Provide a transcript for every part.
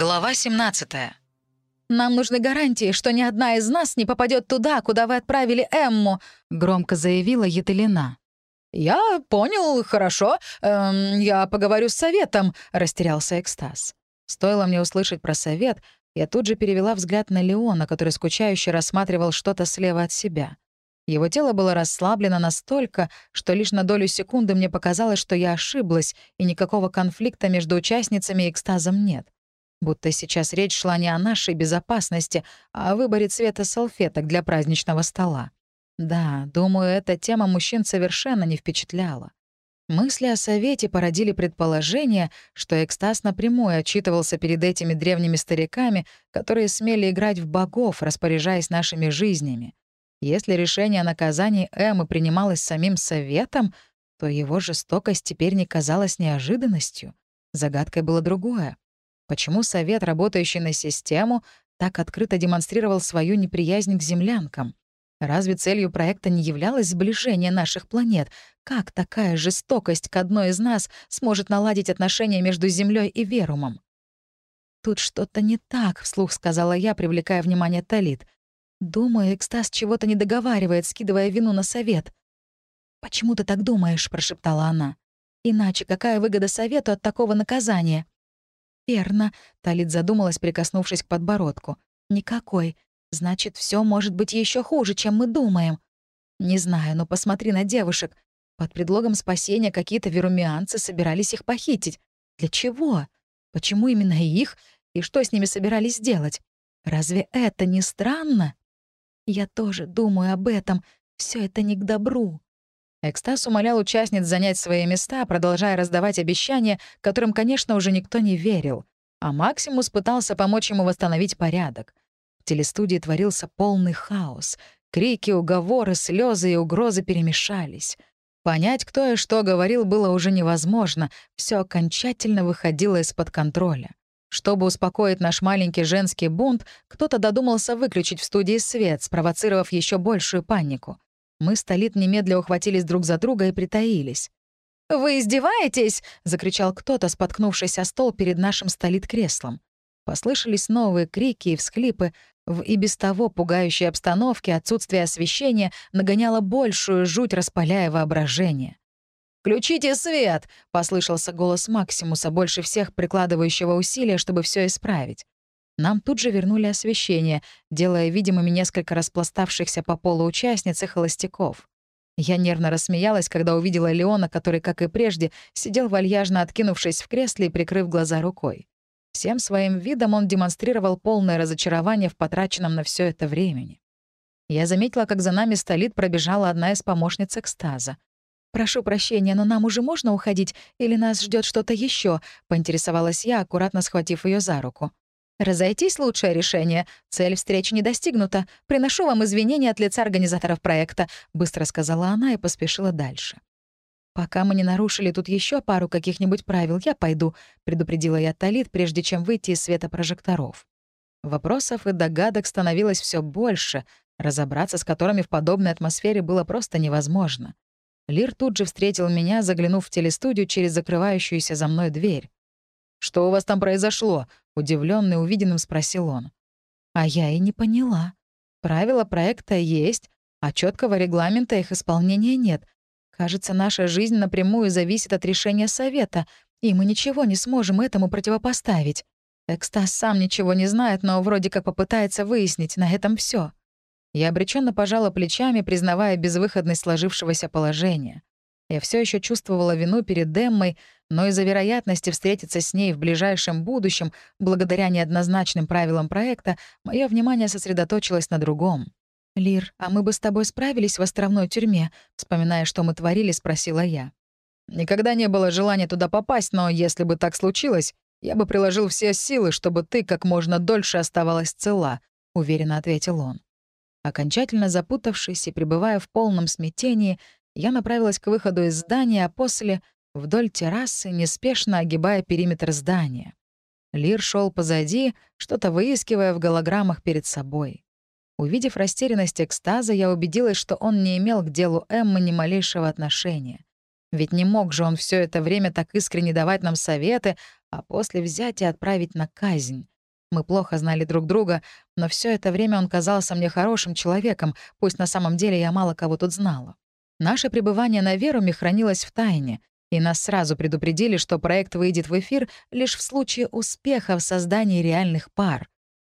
Глава 17. «Нам нужны гарантии, что ни одна из нас не попадет туда, куда вы отправили Эмму», — громко заявила Етелина. «Я понял, хорошо. Эм, я поговорю с советом», — растерялся экстаз. Стоило мне услышать про совет, я тут же перевела взгляд на Леона, который скучающе рассматривал что-то слева от себя. Его тело было расслаблено настолько, что лишь на долю секунды мне показалось, что я ошиблась, и никакого конфликта между участницами и экстазом нет. Будто сейчас речь шла не о нашей безопасности, а о выборе цвета салфеток для праздничного стола. Да, думаю, эта тема мужчин совершенно не впечатляла. Мысли о совете породили предположение, что экстаз напрямую отчитывался перед этими древними стариками, которые смели играть в богов, распоряжаясь нашими жизнями. Если решение о наказании Эммы принималось самим советом, то его жестокость теперь не казалась неожиданностью. Загадкой было другое. Почему Совет, работающий на систему, так открыто демонстрировал свою неприязнь к землянкам? Разве целью проекта не являлось сближение наших планет? Как такая жестокость к одной из нас сможет наладить отношения между Землей и Верумом? «Тут что-то не так», — вслух сказала я, привлекая внимание Талит. «Думаю, экстаз чего-то не договаривает, скидывая вину на совет». «Почему ты так думаешь?» — прошептала она. «Иначе какая выгода совету от такого наказания?» «Верно», — Талит задумалась, прикоснувшись к подбородку. «Никакой. Значит, все может быть еще хуже, чем мы думаем». «Не знаю, но посмотри на девушек. Под предлогом спасения какие-то верумианцы собирались их похитить. Для чего? Почему именно их? И что с ними собирались делать? Разве это не странно?» «Я тоже думаю об этом. Все это не к добру». Экстаз умолял участниц занять свои места, продолжая раздавать обещания, которым, конечно, уже никто не верил. А Максимус пытался помочь ему восстановить порядок. В телестудии творился полный хаос. Крики, уговоры, слезы и угрозы перемешались. Понять, кто и что говорил, было уже невозможно. Все окончательно выходило из-под контроля. Чтобы успокоить наш маленький женский бунт, кто-то додумался выключить в студии свет, спровоцировав еще большую панику. Мы с Талит немедля ухватились друг за друга и притаились. «Вы издеваетесь?» — закричал кто-то, споткнувшись о стол перед нашим столит-креслом. Послышались новые крики и всхлипы. В и без того пугающей обстановке отсутствие освещения нагоняло большую жуть, распаляя воображение. «Включите свет!» — послышался голос Максимуса, больше всех прикладывающего усилия, чтобы все исправить. Нам тут же вернули освещение, делая видимыми несколько распластавшихся по полу участниц и холостяков. Я нервно рассмеялась, когда увидела Леона, который, как и прежде, сидел вальяжно откинувшись в кресле и прикрыв глаза рукой. Всем своим видом он демонстрировал полное разочарование в потраченном на все это времени. Я заметила, как за нами столит пробежала одна из помощниц экстаза. «Прошу прощения, но нам уже можно уходить, или нас ждет что-то еще? поинтересовалась я, аккуратно схватив ее за руку. «Разойтись — лучшее решение. Цель встречи не достигнута. Приношу вам извинения от лица организаторов проекта», — быстро сказала она и поспешила дальше. «Пока мы не нарушили тут еще пару каких-нибудь правил, я пойду», — предупредила я Талит, прежде чем выйти из света прожекторов. Вопросов и догадок становилось все больше, разобраться с которыми в подобной атмосфере было просто невозможно. Лир тут же встретил меня, заглянув в телестудию через закрывающуюся за мной дверь. «Что у вас там произошло?» — удивленный увиденным спросил он. А я и не поняла. Правила проекта есть, а четкого регламента их исполнения нет. Кажется, наша жизнь напрямую зависит от решения совета, и мы ничего не сможем этому противопоставить. Экстаз сам ничего не знает, но вроде как попытается выяснить, на этом все. Я обреченно пожала плечами, признавая безвыходность сложившегося положения. Я все еще чувствовала вину перед Деммой, но из-за вероятности встретиться с ней в ближайшем будущем, благодаря неоднозначным правилам проекта, мое внимание сосредоточилось на другом. «Лир, а мы бы с тобой справились в островной тюрьме?» Вспоминая, что мы творили, спросила я. «Никогда не было желания туда попасть, но если бы так случилось, я бы приложил все силы, чтобы ты как можно дольше оставалась цела», — уверенно ответил он. Окончательно запутавшись и пребывая в полном смятении, я направилась к выходу из здания, а после вдоль террасы, неспешно огибая периметр здания. Лир шел позади, что-то выискивая в голограммах перед собой. Увидев растерянность экстаза, я убедилась, что он не имел к делу Эммы ни малейшего отношения. Ведь не мог же он все это время так искренне давать нам советы, а после взять и отправить на казнь. Мы плохо знали друг друга, но все это время он казался мне хорошим человеком, пусть на самом деле я мало кого тут знала. Наше пребывание на Веруме хранилось в тайне, и нас сразу предупредили, что проект выйдет в эфир лишь в случае успеха в создании реальных пар.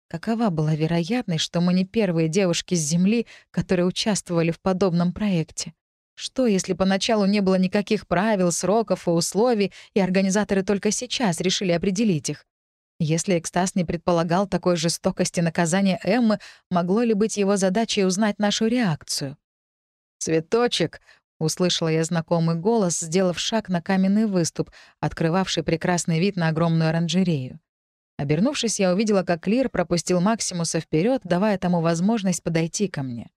Какова была вероятность, что мы не первые девушки с Земли, которые участвовали в подобном проекте? Что, если поначалу не было никаких правил, сроков и условий, и организаторы только сейчас решили определить их? Если экстаз не предполагал такой жестокости наказания Эммы, могло ли быть его задачей узнать нашу реакцию? «Цветочек!» — услышала я знакомый голос, сделав шаг на каменный выступ, открывавший прекрасный вид на огромную оранжерею. Обернувшись, я увидела, как Лир пропустил Максимуса вперед, давая тому возможность подойти ко мне.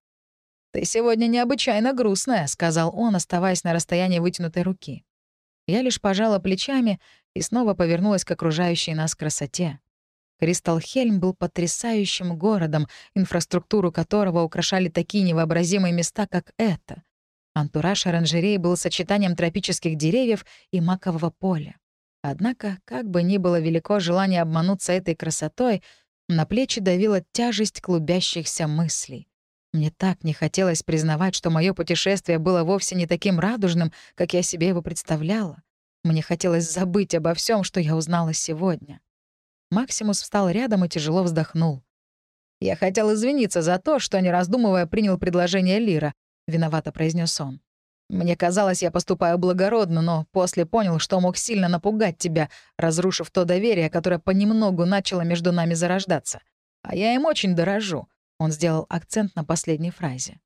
«Ты сегодня необычайно грустная», — сказал он, оставаясь на расстоянии вытянутой руки. Я лишь пожала плечами и снова повернулась к окружающей нас красоте. Кристалхельм был потрясающим городом, инфраструктуру которого украшали такие невообразимые места, как это. Антураж оранжерей был сочетанием тропических деревьев и макового поля. Однако, как бы ни было велико желание обмануться этой красотой, на плечи давила тяжесть клубящихся мыслей. Мне так не хотелось признавать, что мое путешествие было вовсе не таким радужным, как я себе его представляла. Мне хотелось забыть обо всем, что я узнала сегодня. Максимус встал рядом и тяжело вздохнул. «Я хотел извиниться за то, что, не раздумывая, принял предложение Лира», — виновато произнес он. Мне казалось, я поступаю благородно, но после понял, что мог сильно напугать тебя, разрушив то доверие, которое понемногу начало между нами зарождаться. А я им очень дорожу. Он сделал акцент на последней фразе.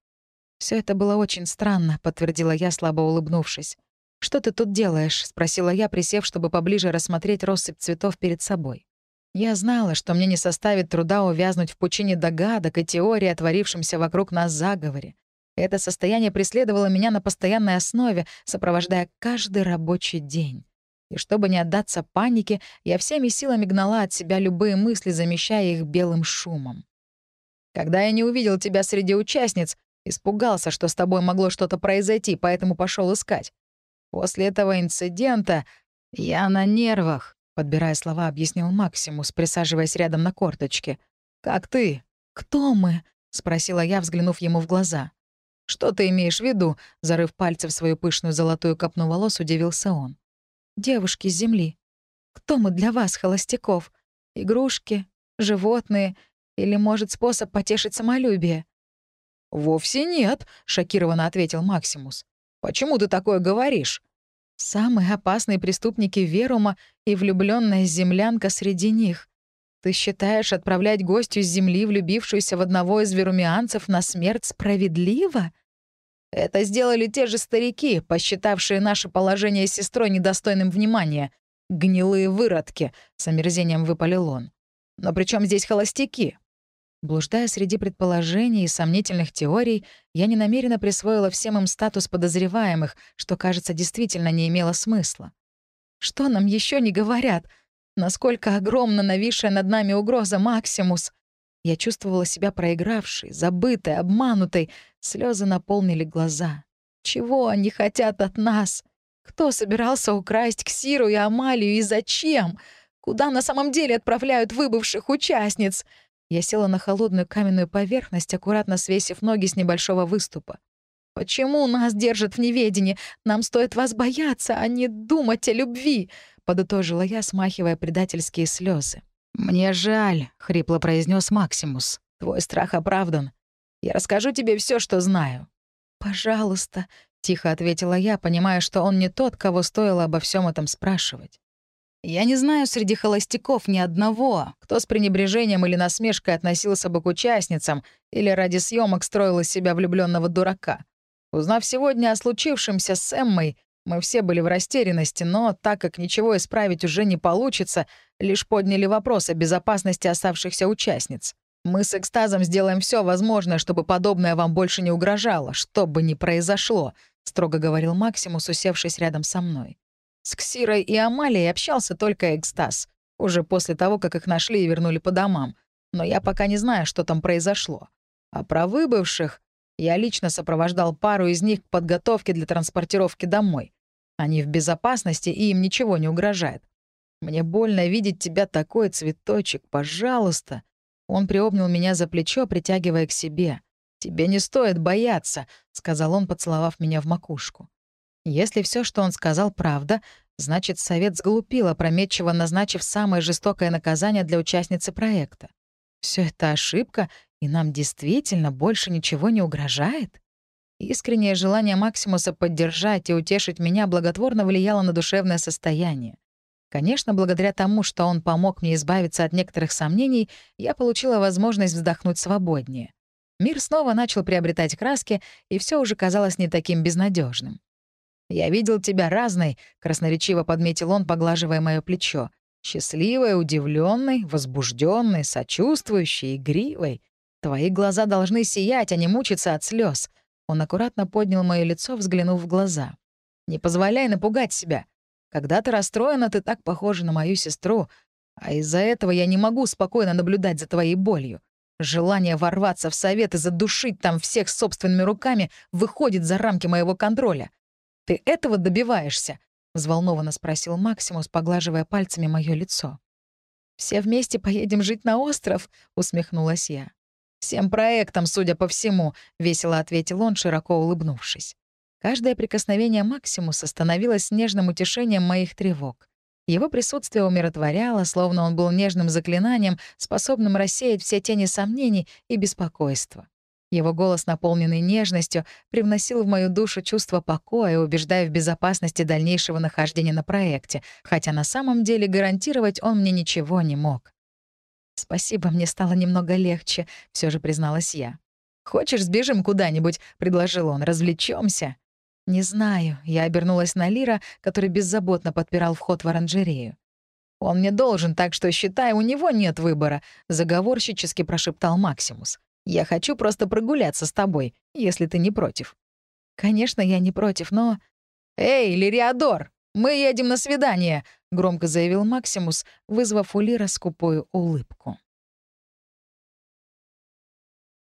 Все это было очень странно», — подтвердила я, слабо улыбнувшись. «Что ты тут делаешь?» — спросила я, присев, чтобы поближе рассмотреть россыпь цветов перед собой. Я знала, что мне не составит труда увязнуть в пучине догадок и теории о творившемся вокруг нас заговоре. Это состояние преследовало меня на постоянной основе, сопровождая каждый рабочий день. И чтобы не отдаться панике, я всеми силами гнала от себя любые мысли, замещая их белым шумом. Когда я не увидел тебя среди участниц, испугался, что с тобой могло что-то произойти, поэтому пошел искать. После этого инцидента я на нервах, подбирая слова, объяснил Максимус, присаживаясь рядом на корточке. «Как ты?» «Кто мы?» — спросила я, взглянув ему в глаза. «Что ты имеешь в виду?» — зарыв пальцы в свою пышную золотую копну волос, удивился он. «Девушки с земли. Кто мы для вас, холостяков? Игрушки? Животные? Или, может, способ потешить самолюбие?» «Вовсе нет», — шокированно ответил Максимус. «Почему ты такое говоришь?» «Самые опасные преступники Верума и влюбленная землянка среди них. Ты считаешь, отправлять гостью с земли, влюбившуюся в одного из верумианцев, на смерть справедливо?» Это сделали те же старики, посчитавшие наше положение с сестрой недостойным внимания. Гнилые выродки, с омерзением выпалил он. Но при чем здесь холостяки? Блуждая среди предположений и сомнительных теорий, я ненамеренно присвоила всем им статус подозреваемых, что, кажется, действительно не имело смысла. Что нам еще не говорят? Насколько огромна нависшая над нами угроза Максимус? Я чувствовала себя проигравшей, забытой, обманутой. Слезы наполнили глаза. Чего они хотят от нас? Кто собирался украсть Ксиру и Амалию и зачем? Куда на самом деле отправляют выбывших участниц? Я села на холодную каменную поверхность, аккуратно свесив ноги с небольшого выступа. «Почему нас держат в неведении? Нам стоит вас бояться, а не думать о любви», — подытожила я, смахивая предательские слезы. «Мне жаль», — хрипло произнес Максимус. «Твой страх оправдан. Я расскажу тебе все, что знаю». «Пожалуйста», — тихо ответила я, понимая, что он не тот, кого стоило обо всем этом спрашивать. «Я не знаю среди холостяков ни одного, кто с пренебрежением или насмешкой относился бы к участницам или ради съемок строил из себя влюбленного дурака. Узнав сегодня о случившемся с Эммой, мы все были в растерянности, но так как ничего исправить уже не получится, лишь подняли вопрос о безопасности оставшихся участниц. Мы с экстазом сделаем все возможное, чтобы подобное вам больше не угрожало, что бы ни произошло», — строго говорил Максимус, усевшись рядом со мной. С Ксирой и Амалией общался только экстаз, уже после того, как их нашли и вернули по домам. Но я пока не знаю, что там произошло. А про выбывших я лично сопровождал пару из них к подготовке для транспортировки домой. Они в безопасности, и им ничего не угрожает. Мне больно видеть тебя такой, цветочек, пожалуйста». Он приобнял меня за плечо, притягивая к себе. «Тебе не стоит бояться», — сказал он, поцеловав меня в макушку. Если все, что он сказал, правда, значит, совет сглупил, опрометчиво назначив самое жестокое наказание для участницы проекта. Все это ошибка, и нам действительно больше ничего не угрожает? Искреннее желание Максимуса поддержать и утешить меня благотворно влияло на душевное состояние. Конечно, благодаря тому, что он помог мне избавиться от некоторых сомнений, я получила возможность вздохнуть свободнее. Мир снова начал приобретать краски, и все уже казалось не таким безнадежным. «Я видел тебя разной», — красноречиво подметил он, поглаживая мое плечо. «Счастливой, удивленной, возбужденной, сочувствующей, игривой. Твои глаза должны сиять, а не мучиться от слез. Он аккуратно поднял мое лицо, взглянув в глаза. «Не позволяй напугать себя. Когда ты расстроена, ты так похожа на мою сестру, а из-за этого я не могу спокойно наблюдать за твоей болью. Желание ворваться в совет и задушить там всех собственными руками выходит за рамки моего контроля. Ты этого добиваешься?» — взволнованно спросил Максимус, поглаживая пальцами мое лицо. «Все вместе поедем жить на остров?» — усмехнулась я. «Всем проектом, судя по всему», — весело ответил он, широко улыбнувшись. Каждое прикосновение Максимуса становилось нежным утешением моих тревог. Его присутствие умиротворяло, словно он был нежным заклинанием, способным рассеять все тени сомнений и беспокойства. Его голос, наполненный нежностью, привносил в мою душу чувство покоя, убеждая в безопасности дальнейшего нахождения на проекте, хотя на самом деле гарантировать он мне ничего не мог. «Спасибо, мне стало немного легче», — все же призналась я. «Хочешь, сбежим куда-нибудь?» — предложил он. Развлечемся. «Не знаю». Я обернулась на Лира, который беззаботно подпирал вход в оранжерею. «Он мне должен, так что, считай, у него нет выбора», — заговорщически прошептал Максимус. «Я хочу просто прогуляться с тобой, если ты не против». «Конечно, я не против, но...» «Эй, Лириадор, мы едем на свидание!» — громко заявил Максимус, вызвав у Лира скупую улыбку.